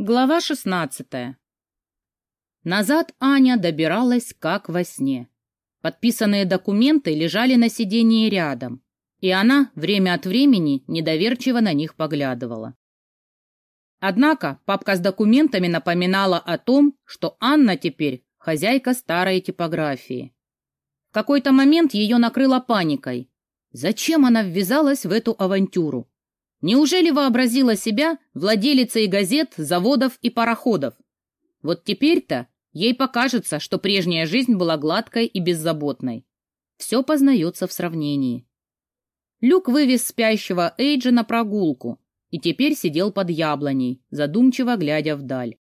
Глава шестнадцатая. Назад Аня добиралась как во сне. Подписанные документы лежали на сиденье рядом, и она время от времени недоверчиво на них поглядывала. Однако папка с документами напоминала о том, что Анна теперь хозяйка старой типографии. В какой-то момент ее накрыло паникой. Зачем она ввязалась в эту авантюру? Неужели вообразила себя владелицей газет, заводов и пароходов? Вот теперь-то ей покажется, что прежняя жизнь была гладкой и беззаботной. Все познается в сравнении. Люк вывез спящего Эйджа на прогулку и теперь сидел под яблоней, задумчиво глядя вдаль.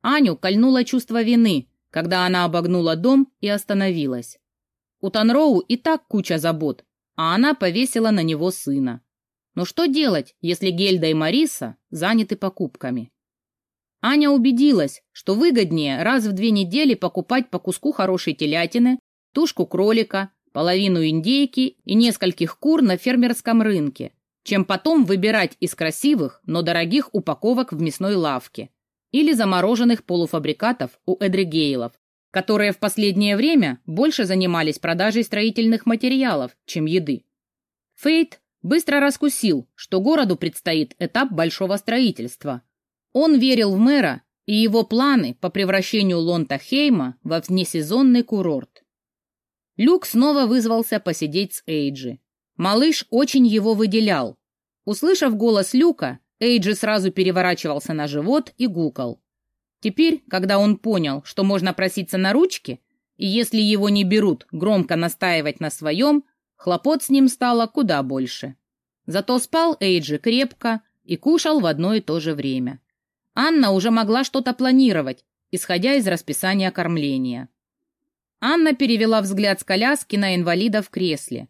Аню кольнуло чувство вины, когда она обогнула дом и остановилась. У Танроу и так куча забот, а она повесила на него сына. Но что делать, если Гельда и Мариса заняты покупками? Аня убедилась, что выгоднее раз в две недели покупать по куску хорошей телятины, тушку кролика, половину индейки и нескольких кур на фермерском рынке, чем потом выбирать из красивых, но дорогих упаковок в мясной лавке или замороженных полуфабрикатов у эдригейлов, которые в последнее время больше занимались продажей строительных материалов, чем еды. Фейт быстро раскусил, что городу предстоит этап большого строительства. Он верил в мэра и его планы по превращению Лонта-Хейма во внесезонный курорт. Люк снова вызвался посидеть с Эйджи. Малыш очень его выделял. Услышав голос Люка, Эйджи сразу переворачивался на живот и гукал. Теперь, когда он понял, что можно проситься на ручки, и если его не берут, громко настаивать на своем, Хлопот с ним стало куда больше. Зато спал Эйджи крепко и кушал в одно и то же время. Анна уже могла что-то планировать, исходя из расписания кормления. Анна перевела взгляд с коляски на инвалида в кресле.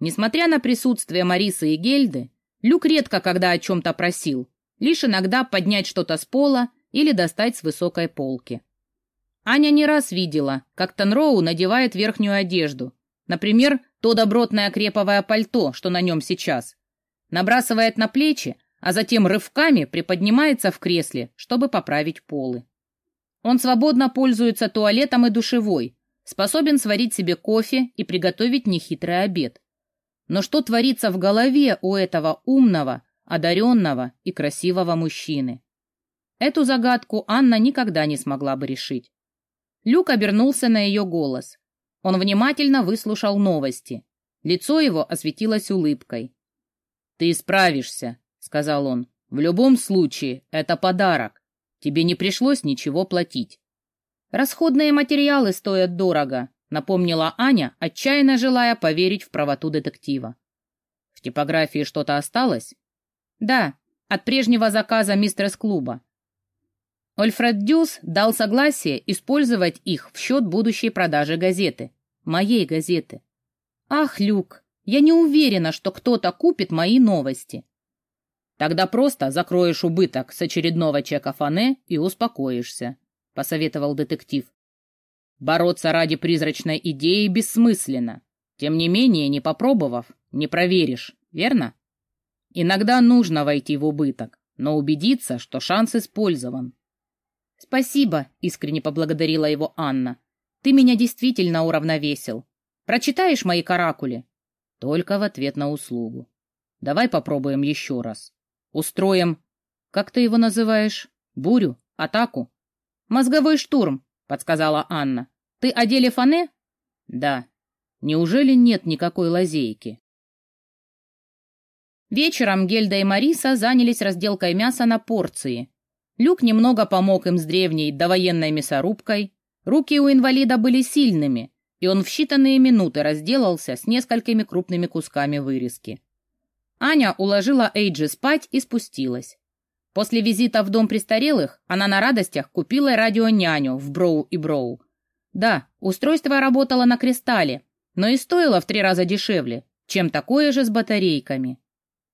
Несмотря на присутствие Марисы и Гельды, Люк редко когда о чем-то просил, лишь иногда поднять что-то с пола или достать с высокой полки. Аня не раз видела, как Танроу надевает верхнюю одежду, например, то добротное креповое пальто, что на нем сейчас. Набрасывает на плечи, а затем рывками приподнимается в кресле, чтобы поправить полы. Он свободно пользуется туалетом и душевой, способен сварить себе кофе и приготовить нехитрый обед. Но что творится в голове у этого умного, одаренного и красивого мужчины? Эту загадку Анна никогда не смогла бы решить. Люк обернулся на ее голос. Он внимательно выслушал новости. Лицо его осветилось улыбкой. «Ты справишься», — сказал он. «В любом случае, это подарок. Тебе не пришлось ничего платить». «Расходные материалы стоят дорого», — напомнила Аня, отчаянно желая поверить в правоту детектива. «В типографии что-то осталось?» «Да, от прежнего заказа мистерс-клуба. Ольфред Дюс дал согласие использовать их в счет будущей продажи газеты моей газеты. Ах, Люк, я не уверена, что кто-то купит мои новости. Тогда просто закроешь убыток с очередного чека Фане и успокоишься, посоветовал детектив. Бороться ради призрачной идеи бессмысленно. Тем не менее, не попробовав, не проверишь, верно? Иногда нужно войти в убыток, но убедиться, что шанс использован. Спасибо, искренне поблагодарила его Анна. Ты меня действительно уравновесил. Прочитаешь мои каракули? Только в ответ на услугу. Давай попробуем еще раз. Устроим... Как ты его называешь? Бурю? Атаку? Мозговой штурм, подсказала Анна. Ты о деле Фане? Да. Неужели нет никакой лазейки? Вечером Гельда и Мариса занялись разделкой мяса на порции. Люк немного помог им с древней довоенной мясорубкой, Руки у инвалида были сильными, и он в считанные минуты разделался с несколькими крупными кусками вырезки. Аня уложила Эйджи спать и спустилась. После визита в дом престарелых она на радостях купила радионяню в Броу и Броу. Да, устройство работало на кристалле, но и стоило в три раза дешевле, чем такое же с батарейками.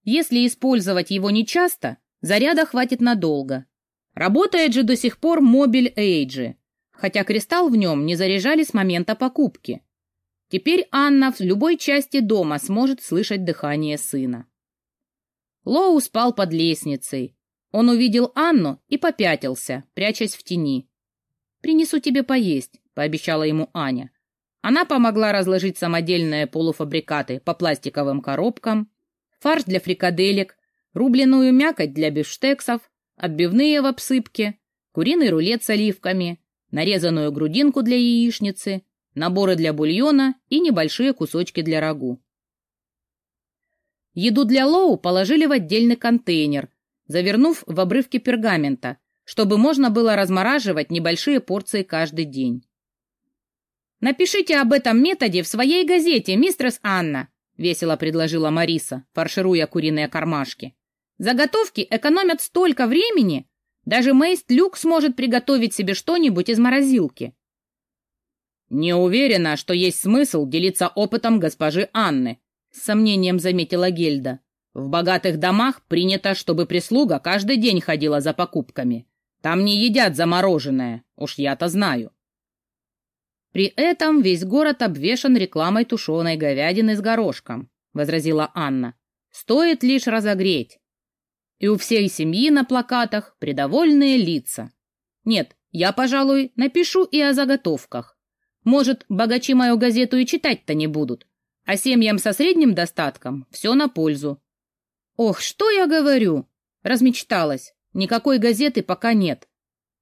Если использовать его нечасто, заряда хватит надолго. Работает же до сих пор мобиль Эйджи, хотя кристалл в нем не заряжали с момента покупки. Теперь Анна в любой части дома сможет слышать дыхание сына. Лоу спал под лестницей. Он увидел Анну и попятился, прячась в тени. «Принесу тебе поесть», — пообещала ему Аня. Она помогла разложить самодельные полуфабрикаты по пластиковым коробкам, фарш для фрикаделек, рубленую мякоть для бифштексов, отбивные в обсыпке, куриный рулет с оливками, нарезанную грудинку для яичницы, наборы для бульона и небольшие кусочки для рагу. Еду для Лоу положили в отдельный контейнер, завернув в обрывки пергамента, чтобы можно было размораживать небольшие порции каждый день. «Напишите об этом методе в своей газете, мистерс Анна», — весело предложила Мариса, фаршируя куриные кармашки. «Заготовки экономят столько времени. Даже Мейст Люк сможет приготовить себе что-нибудь из морозилки». «Не уверена, что есть смысл делиться опытом госпожи Анны», — с сомнением заметила Гельда. «В богатых домах принято, чтобы прислуга каждый день ходила за покупками. Там не едят замороженное, уж я-то знаю». «При этом весь город обвешан рекламой тушеной говядины с горошком», — возразила Анна. «Стоит лишь разогреть. И у всей семьи на плакатах придовольные лица. Нет, я, пожалуй, напишу и о заготовках. Может, богачи мою газету и читать-то не будут, а семьям со средним достатком все на пользу. Ох, что я говорю? Размечталась. Никакой газеты пока нет.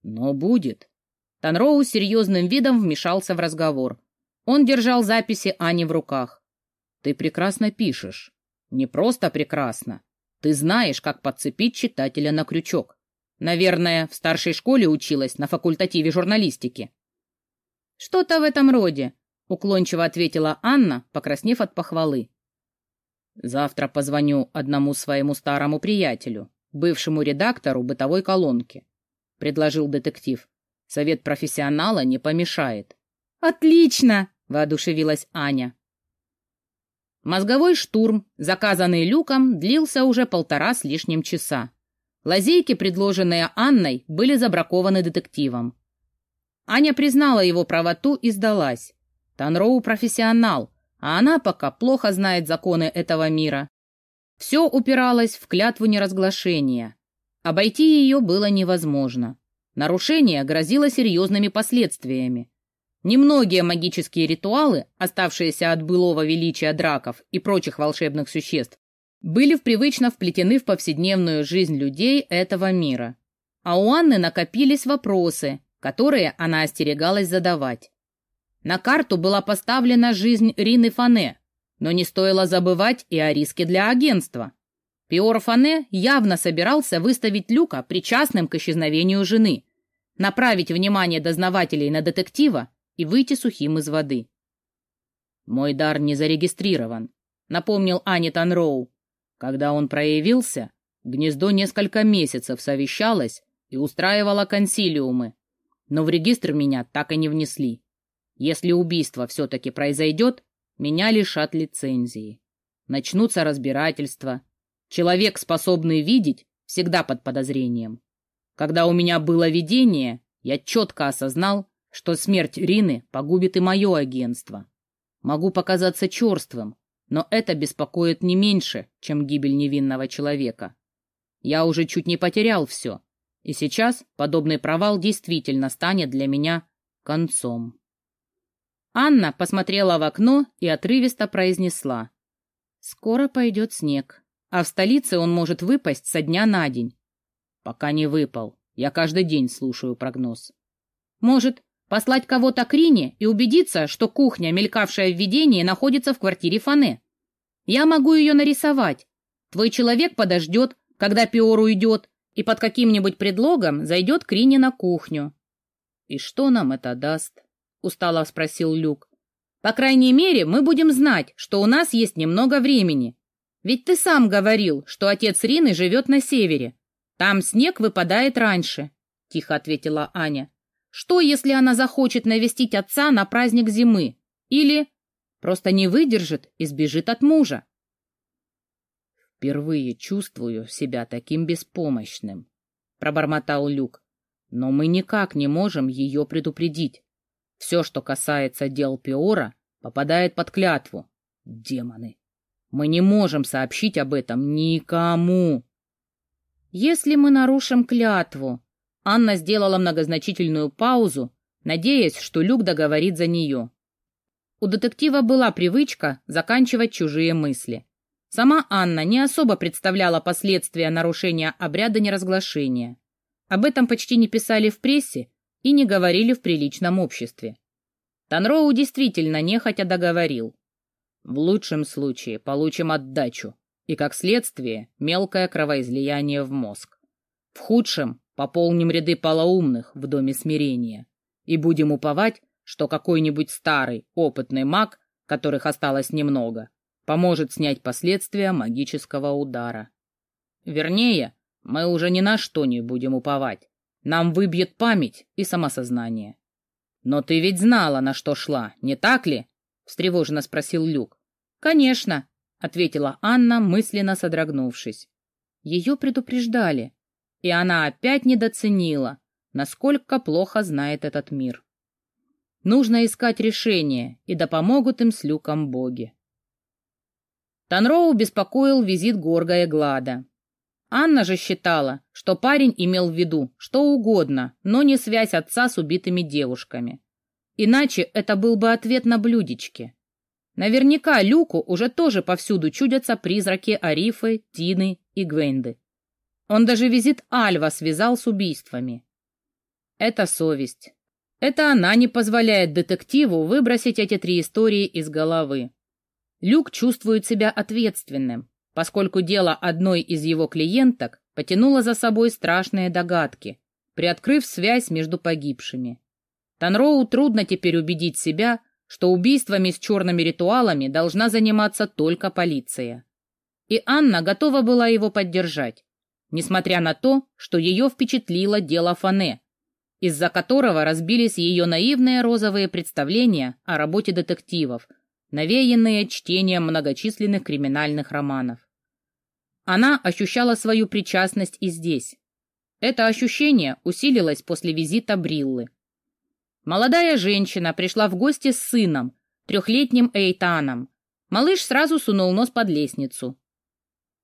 Но будет. Танроу серьезным видом вмешался в разговор. Он держал записи Ани в руках. «Ты прекрасно пишешь. Не просто прекрасно. Ты знаешь, как подцепить читателя на крючок. Наверное, в старшей школе училась на факультативе журналистики». «Что-то в этом роде», — уклончиво ответила Анна, покраснев от похвалы. «Завтра позвоню одному своему старому приятелю, бывшему редактору бытовой колонки», — предложил детектив. Совет профессионала не помешает. «Отлично!» — воодушевилась Аня. Мозговой штурм, заказанный Люком, длился уже полтора с лишним часа. Лазейки, предложенные Анной, были забракованы детективом. Аня признала его правоту и сдалась. Танроу профессионал, а она пока плохо знает законы этого мира. Все упиралось в клятву неразглашения. Обойти ее было невозможно. Нарушение грозило серьезными последствиями. Немногие магические ритуалы, оставшиеся от былого величия драков и прочих волшебных существ, были привычно вплетены в повседневную жизнь людей этого мира. А у Анны накопились вопросы, которые она остерегалась задавать. На карту была поставлена жизнь Рины Фане, но не стоило забывать и о риске для агентства. Пиор Фане явно собирался выставить Люка причастным к исчезновению жены, направить внимание дознавателей на детектива и выйти сухим из воды. «Мой дар не зарегистрирован», — напомнил Ани Танроу. Когда он проявился, гнездо несколько месяцев совещалось и устраивало консилиумы, но в регистр меня так и не внесли. Если убийство все-таки произойдет, меня лишат лицензии. Начнутся разбирательства, Человек, способный видеть, всегда под подозрением. Когда у меня было видение, я четко осознал, что смерть Рины погубит и мое агентство. Могу показаться черствым, но это беспокоит не меньше, чем гибель невинного человека. Я уже чуть не потерял все, и сейчас подобный провал действительно станет для меня концом. Анна посмотрела в окно и отрывисто произнесла. «Скоро пойдет снег а в столице он может выпасть со дня на день. Пока не выпал. Я каждый день слушаю прогноз. Может, послать кого-то к Рине и убедиться, что кухня, мелькавшая в видении, находится в квартире Фане. Я могу ее нарисовать. Твой человек подождет, когда Пиор уйдет, и под каким-нибудь предлогом зайдет к Рине на кухню. — И что нам это даст? — устало спросил Люк. — По крайней мере, мы будем знать, что у нас есть немного времени, ведь ты сам говорил, что отец Рины живет на севере. Там снег выпадает раньше, — тихо ответила Аня. Что, если она захочет навестить отца на праздник зимы? Или просто не выдержит и сбежит от мужа? Впервые чувствую себя таким беспомощным, — пробормотал Люк. Но мы никак не можем ее предупредить. Все, что касается дел Пиора, попадает под клятву. Демоны! Мы не можем сообщить об этом никому. Если мы нарушим клятву... Анна сделала многозначительную паузу, надеясь, что Люк договорит за нее. У детектива была привычка заканчивать чужие мысли. Сама Анна не особо представляла последствия нарушения обряда неразглашения. Об этом почти не писали в прессе и не говорили в приличном обществе. Танроу действительно нехотя договорил. В лучшем случае получим отдачу и, как следствие, мелкое кровоизлияние в мозг. В худшем пополним ряды полоумных в Доме смирения и будем уповать, что какой-нибудь старый, опытный маг, которых осталось немного, поможет снять последствия магического удара. Вернее, мы уже ни на что не будем уповать. Нам выбьет память и самосознание. «Но ты ведь знала, на что шла, не так ли?» — встревоженно спросил Люк. «Конечно», — ответила Анна, мысленно содрогнувшись. Ее предупреждали, и она опять недоценила, насколько плохо знает этот мир. Нужно искать решение, и да помогут им с Люком боги. Танроу беспокоил визит Горга и Глада. Анна же считала, что парень имел в виду что угодно, но не связь отца с убитыми девушками. Иначе это был бы ответ на блюдечке. Наверняка Люку уже тоже повсюду чудятся призраки Арифы, Тины и Гвенды. Он даже визит Альва связал с убийствами. Это совесть. Это она не позволяет детективу выбросить эти три истории из головы. Люк чувствует себя ответственным, поскольку дело одной из его клиенток потянуло за собой страшные догадки, приоткрыв связь между погибшими. Танроу трудно теперь убедить себя, что убийствами с черными ритуалами должна заниматься только полиция. И Анна готова была его поддержать, несмотря на то, что ее впечатлило дело Фане, из-за которого разбились ее наивные розовые представления о работе детективов – навеянные чтением многочисленных криминальных романов. Она ощущала свою причастность и здесь. Это ощущение усилилось после визита Бриллы. Молодая женщина пришла в гости с сыном, трехлетним Эйтаном. Малыш сразу сунул нос под лестницу.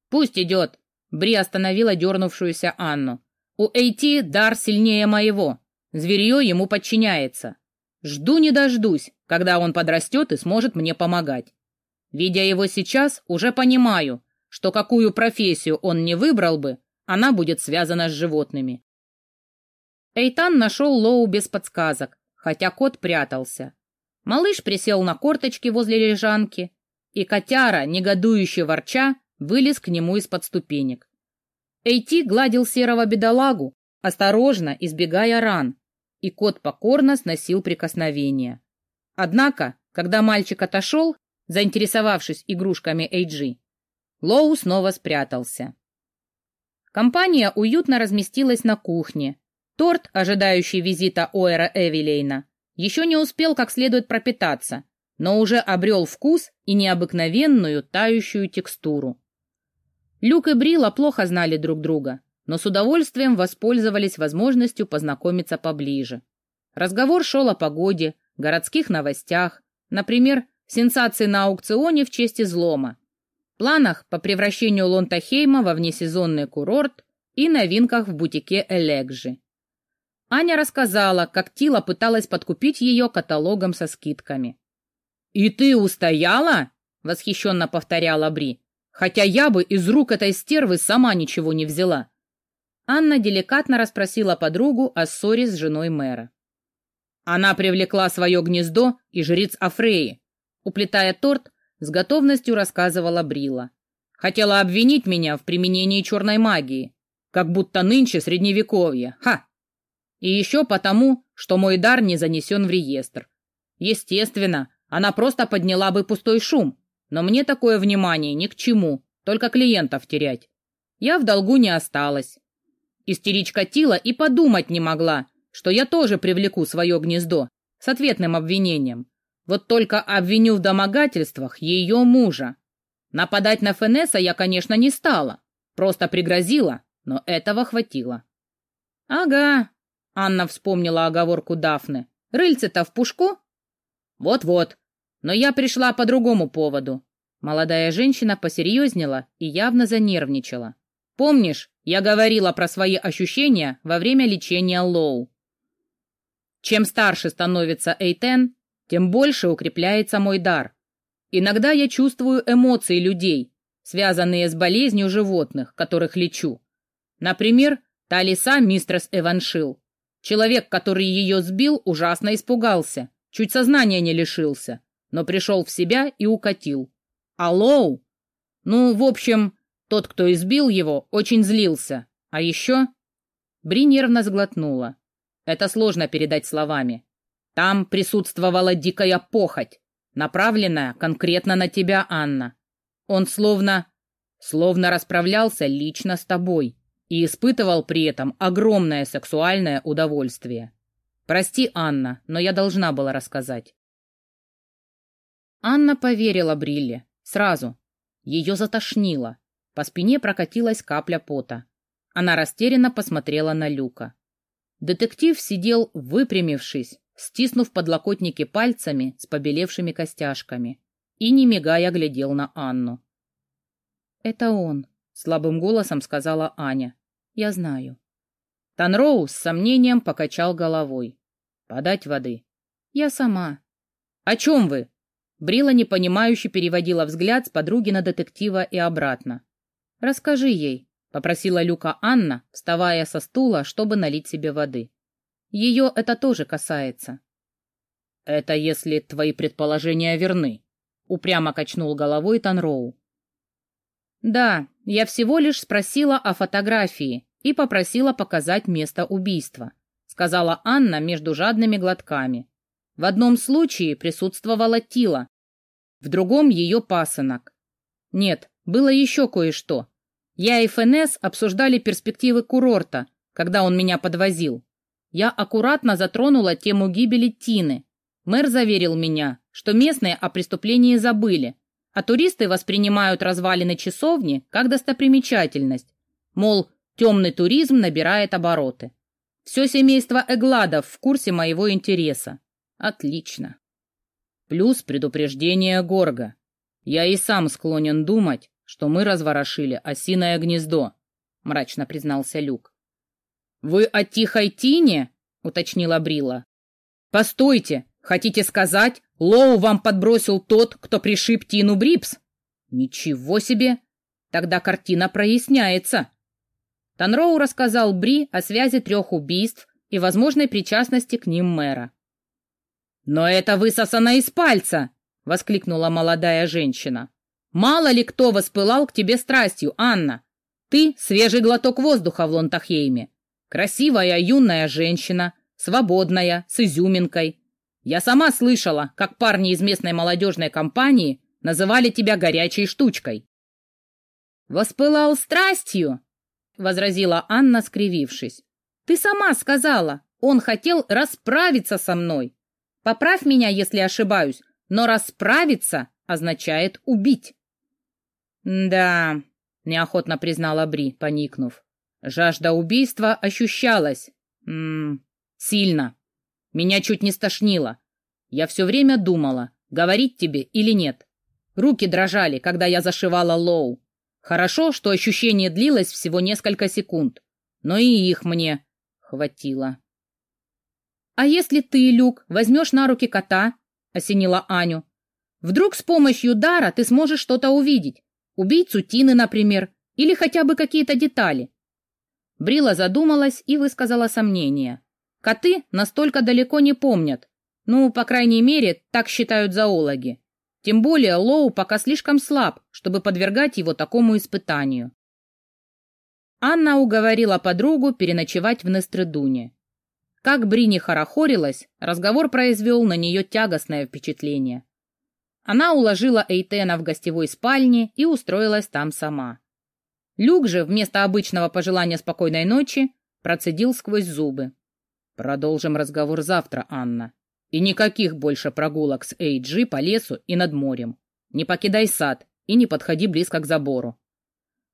«Пусть идет», — Бри остановила дернувшуюся Анну. «У Эйти дар сильнее моего. Зверье ему подчиняется. Жду не дождусь, когда он подрастет и сможет мне помогать. Видя его сейчас, уже понимаю, что какую профессию он не выбрал бы, она будет связана с животными. Эйтан нашел Лоу без подсказок, хотя кот прятался. Малыш присел на корточки возле лежанки, и котяра, негодующе ворча, вылез к нему из-под ступенек. Эйти гладил серого бедолагу, осторожно избегая ран, и кот покорно сносил прикосновения. Однако, когда мальчик отошел, заинтересовавшись игрушками Эйджи, Лоу снова спрятался. Компания уютно разместилась на кухне. Торт, ожидающий визита Оэра Эвелейна, еще не успел как следует пропитаться, но уже обрел вкус и необыкновенную тающую текстуру. Люк и Брила плохо знали друг друга, но с удовольствием воспользовались возможностью познакомиться поближе. Разговор шел о погоде, городских новостях, например, сенсации на аукционе в честь излома, планах по превращению Лонтахейма во внесезонный курорт и новинках в бутике Элегжи. Аня рассказала, как Тила пыталась подкупить ее каталогом со скидками. «И ты устояла?» — восхищенно повторяла Бри. «Хотя я бы из рук этой стервы сама ничего не взяла. Анна деликатно расспросила подругу о ссоре с женой мэра. Она привлекла свое гнездо и жриц Афреи. Уплетая торт, с готовностью рассказывала Брила. Хотела обвинить меня в применении черной магии, как будто нынче средневековье. Ха! И еще потому, что мой дар не занесен в реестр. Естественно, она просто подняла бы пустой шум, но мне такое внимание ни к чему, только клиентов терять. Я в долгу не осталась. Истеричка Тила и подумать не могла, что я тоже привлеку свое гнездо с ответным обвинением. Вот только обвиню в домогательствах ее мужа. Нападать на Фенеса я, конечно, не стала, просто пригрозила, но этого хватило. «Ага», — Анна вспомнила оговорку Дафны, — «рыльце-то в пушку?» «Вот-вот, но я пришла по другому поводу». Молодая женщина посерьезнела и явно занервничала. Помнишь, я говорила про свои ощущения во время лечения Лоу? Чем старше становится Эйтен, тем больше укрепляется мой дар. Иногда я чувствую эмоции людей, связанные с болезнью животных, которых лечу. Например, та лиса мистрес Эваншил. Человек, который ее сбил, ужасно испугался, чуть сознания не лишился, но пришел в себя и укатил. А Лоу? Ну, в общем, тот, кто избил его, очень злился. А еще... Бри нервно сглотнула. Это сложно передать словами. Там присутствовала дикая похоть, направленная конкретно на тебя, Анна. Он словно... словно расправлялся лично с тобой и испытывал при этом огромное сексуальное удовольствие. Прости, Анна, но я должна была рассказать. Анна поверила Брилле. Сразу. Ее затошнило. По спине прокатилась капля пота. Она растерянно посмотрела на Люка. Детектив сидел, выпрямившись, стиснув подлокотники пальцами с побелевшими костяшками, и, не мигая, глядел на Анну. «Это он», — слабым голосом сказала Аня. «Я знаю». Танроу с сомнением покачал головой. «Подать воды?» «Я сама». «О чем вы?» Брила непонимающе переводила взгляд с подруги на детектива и обратно. «Расскажи ей», — попросила Люка Анна, вставая со стула, чтобы налить себе воды. «Ее это тоже касается». «Это если твои предположения верны», — упрямо качнул головой Танроу. «Да, я всего лишь спросила о фотографии и попросила показать место убийства», — сказала Анна между жадными глотками. В одном случае присутствовала Тила, в другом ее пасынок. Нет, было еще кое-что. Я и ФНС обсуждали перспективы курорта, когда он меня подвозил. Я аккуратно затронула тему гибели Тины. Мэр заверил меня, что местные о преступлении забыли, а туристы воспринимают развалины часовни как достопримечательность. Мол, темный туризм набирает обороты. Все семейство Эгладов в курсе моего интереса. Отлично. Плюс предупреждение Горга. Я и сам склонен думать, что мы разворошили осиное гнездо, мрачно признался Люк. Вы о тихой тине? уточнила Брила. Постойте, хотите сказать, Лоу вам подбросил тот, кто пришиб Тину Брипс? Ничего себе! Тогда картина проясняется. Танроу рассказал Бри о связи трех убийств и возможной причастности к ним мэра. «Но это высосано из пальца!» — воскликнула молодая женщина. «Мало ли кто воспылал к тебе страстью, Анна! Ты — свежий глоток воздуха в Лонтахейме. Красивая юная женщина, свободная, с изюминкой. Я сама слышала, как парни из местной молодежной компании называли тебя горячей штучкой». «Воспылал страстью?» — возразила Анна, скривившись. «Ты сама сказала, он хотел расправиться со мной. Поправь меня, если ошибаюсь, но расправиться означает убить. Да, неохотно признала Бри, поникнув. Жажда убийства ощущалась. М -м, сильно. Меня чуть не стошнило. Я все время думала, говорить тебе или нет. Руки дрожали, когда я зашивала Лоу. Хорошо, что ощущение длилось всего несколько секунд, но и их мне хватило. «А если ты, Люк, возьмешь на руки кота?» — осенила Аню. «Вдруг с помощью дара ты сможешь что-то увидеть? Убийцу Тины, например, или хотя бы какие-то детали?» Брила задумалась и высказала сомнение. «Коты настолько далеко не помнят. Ну, по крайней мере, так считают зоологи. Тем более Лоу пока слишком слаб, чтобы подвергать его такому испытанию». Анна уговорила подругу переночевать в Нестредуне. Как Брини хорохорилась, разговор произвел на нее тягостное впечатление. Она уложила Эйтена в гостевой спальне и устроилась там сама. Люк же, вместо обычного пожелания спокойной ночи, процедил сквозь зубы. «Продолжим разговор завтра, Анна. И никаких больше прогулок с Эйджи по лесу и над морем. Не покидай сад и не подходи близко к забору».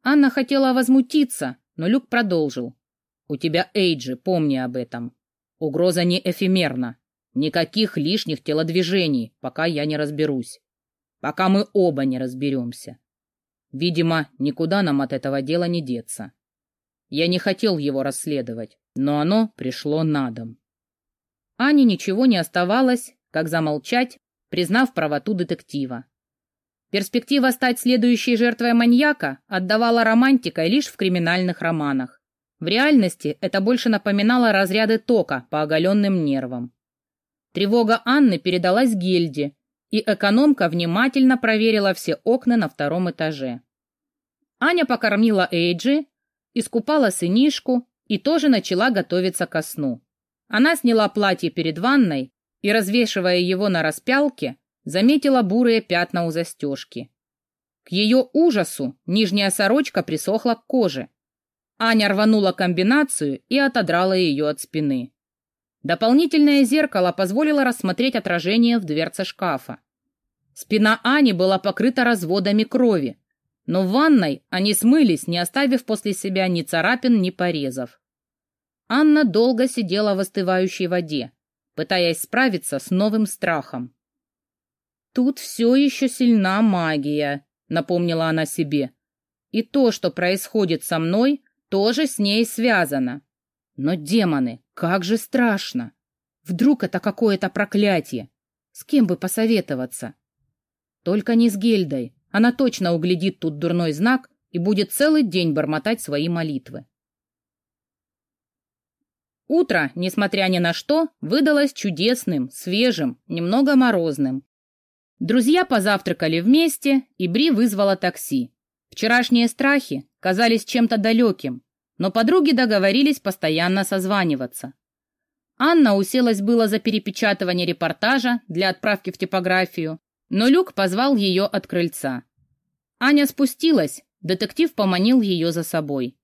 Анна хотела возмутиться, но Люк продолжил. «У тебя Эйджи, помни об этом. Угроза не эфемерна. Никаких лишних телодвижений, пока я не разберусь. Пока мы оба не разберемся. Видимо, никуда нам от этого дела не деться. Я не хотел его расследовать, но оно пришло на дом. Ане ничего не оставалось, как замолчать, признав правоту детектива. Перспектива стать следующей жертвой маньяка отдавала романтикой лишь в криминальных романах. В реальности это больше напоминало разряды тока по оголенным нервам. Тревога Анны передалась Гельде, и экономка внимательно проверила все окна на втором этаже. Аня покормила Эйджи, искупала сынишку и тоже начала готовиться ко сну. Она сняла платье перед ванной и, развешивая его на распялке, заметила бурые пятна у застежки. К ее ужасу нижняя сорочка присохла к коже. Аня рванула комбинацию и отодрала ее от спины. Дополнительное зеркало позволило рассмотреть отражение в дверце шкафа. Спина Ани была покрыта разводами крови, но в ванной они смылись, не оставив после себя ни царапин, ни порезов. Анна долго сидела в остывающей воде, пытаясь справиться с новым страхом. «Тут все еще сильна магия», — напомнила она себе. «И то, что происходит со мной, тоже с ней связано. Но демоны, как же страшно! Вдруг это какое-то проклятие? С кем бы посоветоваться? Только не с Гельдой. Она точно углядит тут дурной знак и будет целый день бормотать свои молитвы. Утро, несмотря ни на что, выдалось чудесным, свежим, немного морозным. Друзья позавтракали вместе, и Бри вызвала такси. Вчерашние страхи казались чем-то далеким, но подруги договорились постоянно созваниваться. Анна уселась было за перепечатывание репортажа для отправки в типографию, но Люк позвал ее от крыльца. Аня спустилась, детектив поманил ее за собой.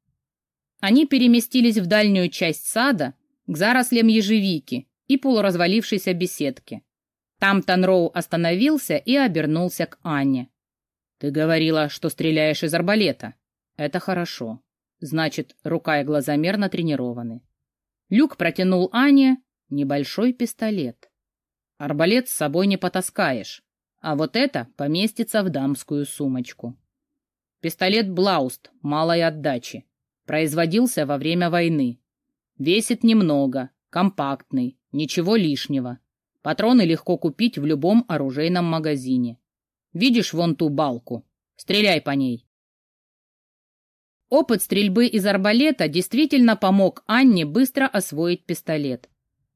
Они переместились в дальнюю часть сада, к зарослям ежевики и полуразвалившейся беседке. Там Танроу остановился и обернулся к Анне. «Ты говорила, что стреляешь из арбалета. Это хорошо. Значит, рука и глазомер натренированы. Люк протянул Ане небольшой пистолет. Арбалет с собой не потаскаешь, а вот это поместится в дамскую сумочку. Пистолет Блауст малой отдачи. Производился во время войны. Весит немного, компактный, ничего лишнего. Патроны легко купить в любом оружейном магазине. Видишь вон ту балку? Стреляй по ней. Опыт стрельбы из арбалета действительно помог Анне быстро освоить пистолет.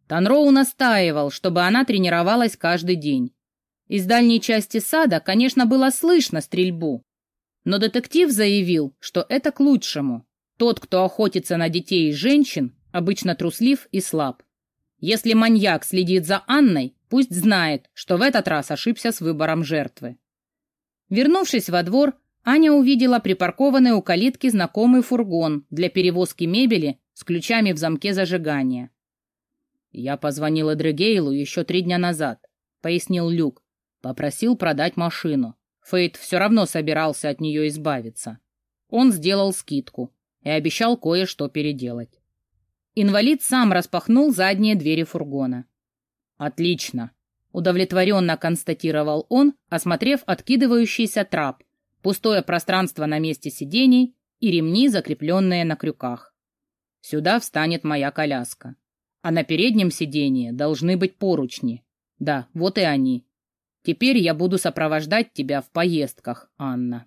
Танроу настаивал, чтобы она тренировалась каждый день. Из дальней части сада, конечно, было слышно стрельбу. Но детектив заявил, что это к лучшему. Тот, кто охотится на детей и женщин, обычно труслив и слаб. Если маньяк следит за Анной, пусть знает, что в этот раз ошибся с выбором жертвы. Вернувшись во двор, Аня увидела припаркованный у калитки знакомый фургон для перевозки мебели с ключами в замке зажигания. «Я позвонил Эдрегейлу еще три дня назад», — пояснил Люк. Попросил продать машину. Фейт все равно собирался от нее избавиться. Он сделал скидку и обещал кое-что переделать. Инвалид сам распахнул задние двери фургона. «Отлично», — удовлетворенно констатировал он, осмотрев откидывающийся трап — пустое пространство на месте сидений и ремни, закрепленные на крюках. Сюда встанет моя коляска. А на переднем сидении должны быть поручни. Да, вот и они. Теперь я буду сопровождать тебя в поездках, Анна.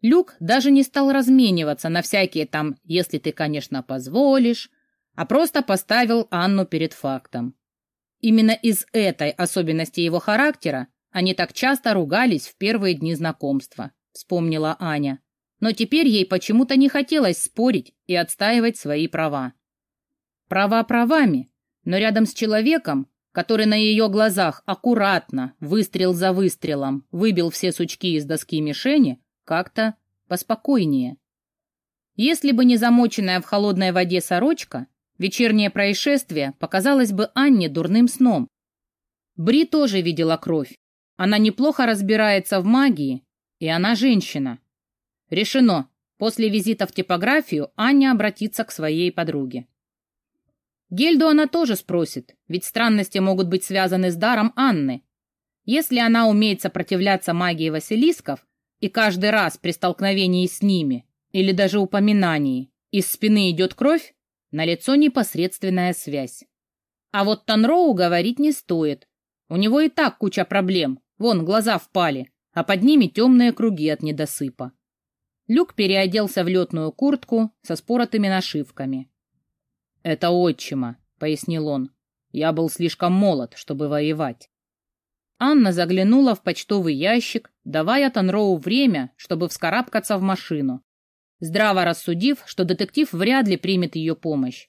Люк даже не стал размениваться на всякие там «если ты, конечно, позволишь», а просто поставил Анну перед фактом. Именно из этой особенности его характера они так часто ругались в первые дни знакомства, вспомнила Аня. Но теперь ей почему-то не хотелось спорить и отстаивать свои права. Права правами, но рядом с человеком, который на ее глазах аккуратно, выстрел за выстрелом, выбил все сучки из доски мишени, как-то поспокойнее. Если бы не замоченная в холодной воде сорочка, вечернее происшествие показалось бы Анне дурным сном. Бри тоже видела кровь, она неплохо разбирается в магии, и она женщина. Решено. После визита в типографию Аня обратится к своей подруге. Гельду она тоже спросит, ведь странности могут быть связаны с даром Анны. Если она умеет сопротивляться магии Василисков, и каждый раз при столкновении с ними или даже упоминании из спины идет кровь, налицо непосредственная связь. А вот Танроу говорить не стоит. У него и так куча проблем. Вон, глаза впали, а под ними темные круги от недосыпа. Люк переоделся в летную куртку со споротыми нашивками. «Это отчима», — пояснил он. «Я был слишком молод, чтобы воевать». Анна заглянула в почтовый ящик, давая Танроу время, чтобы вскарабкаться в машину, здраво рассудив, что детектив вряд ли примет ее помощь.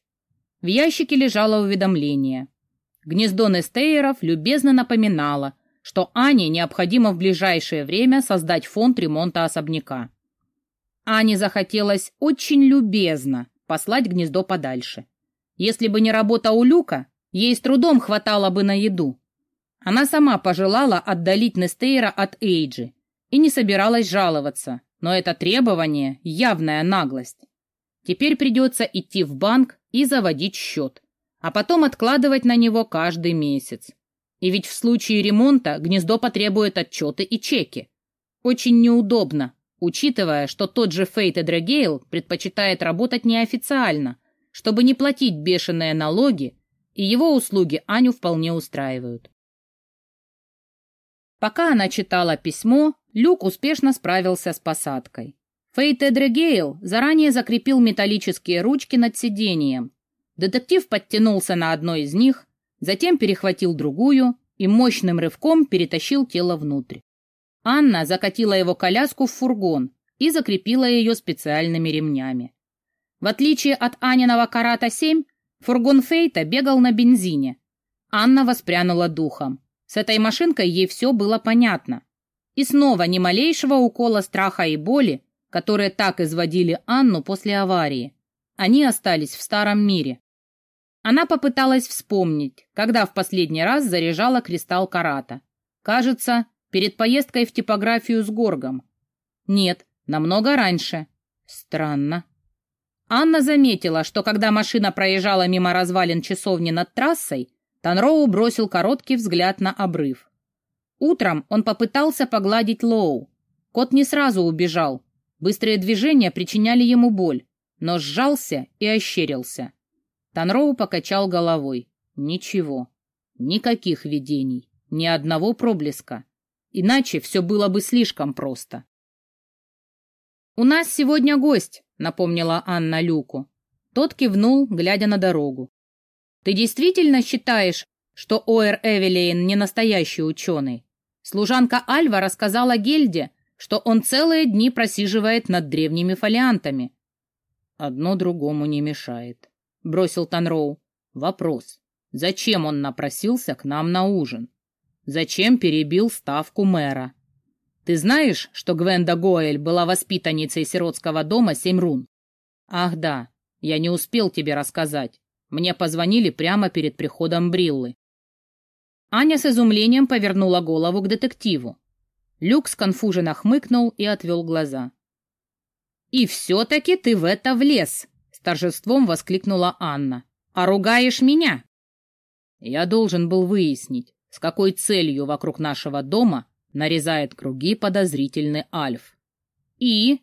В ящике лежало уведомление. Гнездо Нестейеров любезно напоминало, что Ане необходимо в ближайшее время создать фонд ремонта особняка. Ане захотелось очень любезно послать гнездо подальше. Если бы не работа у Люка, ей с трудом хватало бы на еду. Она сама пожелала отдалить Нестейра от Эйджи и не собиралась жаловаться, но это требование – явная наглость. Теперь придется идти в банк и заводить счет, а потом откладывать на него каждый месяц. И ведь в случае ремонта гнездо потребует отчеты и чеки. Очень неудобно, учитывая, что тот же Фейт Эдрегейл предпочитает работать неофициально, чтобы не платить бешеные налоги, и его услуги Аню вполне устраивают. Пока она читала письмо, Люк успешно справился с посадкой. Фейт Эдрегейл заранее закрепил металлические ручки над сиденьем. Детектив подтянулся на одной из них, затем перехватил другую и мощным рывком перетащил тело внутрь. Анна закатила его коляску в фургон и закрепила ее специальными ремнями. В отличие от Аниного Карата-7, фургон Фейта бегал на бензине. Анна воспрянула духом. С этой машинкой ей все было понятно. И снова ни малейшего укола страха и боли, которые так изводили Анну после аварии. Они остались в старом мире. Она попыталась вспомнить, когда в последний раз заряжала кристалл карата. Кажется, перед поездкой в типографию с Горгом. Нет, намного раньше. Странно. Анна заметила, что когда машина проезжала мимо развалин часовни над трассой, Танроу бросил короткий взгляд на обрыв. Утром он попытался погладить Лоу. Кот не сразу убежал. Быстрые движения причиняли ему боль, но сжался и ощерился. Танроу покачал головой. Ничего. Никаких видений. Ни одного проблеска. Иначе все было бы слишком просто. «У нас сегодня гость», — напомнила Анна Люку. Тот кивнул, глядя на дорогу. «Ты действительно считаешь, что Оэр Эвелейн не настоящий ученый? Служанка Альва рассказала Гельде, что он целые дни просиживает над древними фолиантами». «Одно другому не мешает», — бросил Танроу. «Вопрос. Зачем он напросился к нам на ужин? Зачем перебил ставку мэра? Ты знаешь, что Гвенда Гоэль была воспитанницей сиротского дома «Семь рун»? Ах да, я не успел тебе рассказать. Мне позвонили прямо перед приходом Бриллы. Аня с изумлением повернула голову к детективу. Люк сконфуженно хмыкнул и отвел глаза. «И все-таки ты в это влез!» торжеством воскликнула Анна. «А ругаешь меня?» Я должен был выяснить, с какой целью вокруг нашего дома нарезает круги подозрительный Альф. И?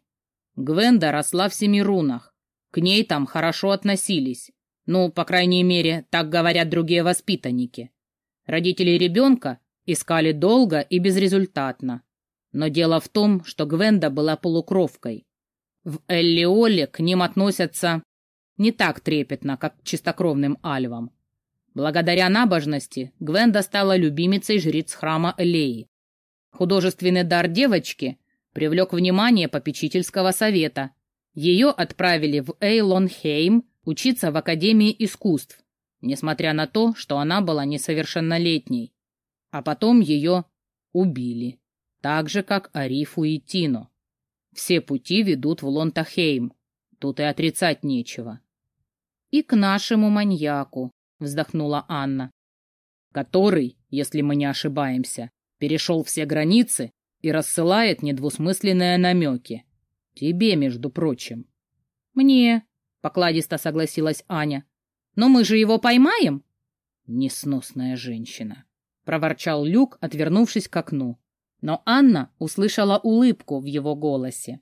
Гвенда росла в семи рунах. К ней там хорошо относились. Ну, по крайней мере, так говорят другие воспитанники. Родители ребенка искали долго и безрезультатно. Но дело в том, что Гвенда была полукровкой. В Эллиоле к ним относятся не так трепетно, как к чистокровным альвам. Благодаря набожности Гвенда стала любимицей жриц храма Элеи. Художественный дар девочки привлек внимание попечительского совета. Ее отправили в Эйлонхейм учиться в Академии искусств, несмотря на то, что она была несовершеннолетней. А потом ее убили, так же, как Арифу и Тино. Все пути ведут в Лонтахейм, тут и отрицать нечего и к нашему маньяку», — вздохнула Анна. «Который, если мы не ошибаемся, перешел все границы и рассылает недвусмысленные намеки. Тебе, между прочим». «Мне», — покладисто согласилась Аня. «Но мы же его поймаем?» «Несносная женщина», — проворчал Люк, отвернувшись к окну. Но Анна услышала улыбку в его голосе.